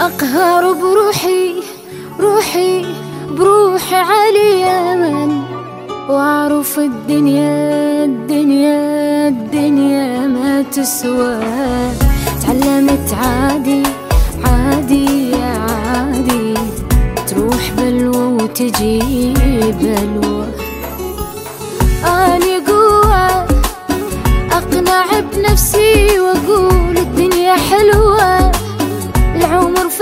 أقهر بروحي روحي بروحي على يمن وأعرف الدنيا الدنيا الدنيا ما تسوى. تعلمت عادي عادي عادي. تروح بلوى وتجي بلوى. أني قوة أقنع بنفسي وأقول الدنيا حلوة.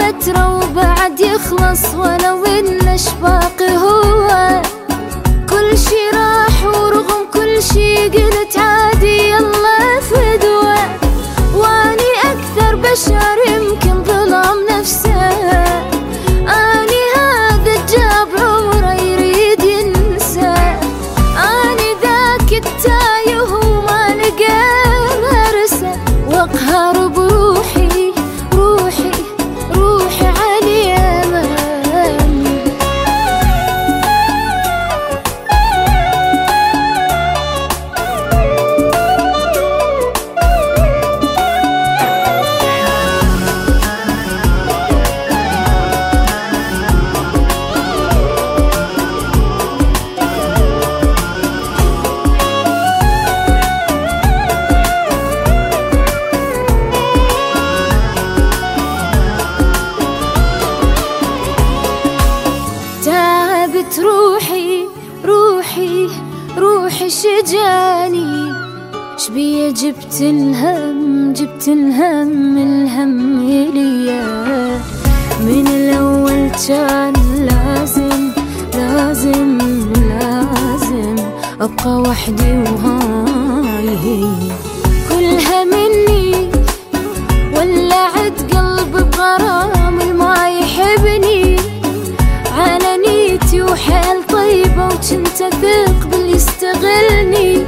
فترة وبعد يخلص ولو إن أشباقي هو. كل شي راح ورغم كل شي قلت عادي يلا فدوة وأني أكثر بشر روحي شجاني شبيه جبت الهم جبت الهم الهم ليا من الأول كان لازم لازم لازم أبقى وحدي وهاي هي. كلها مني ولعت قلب بغرام ما يحبني. على نيتي وحيل طيبة وكنت أثق باللي يستغلني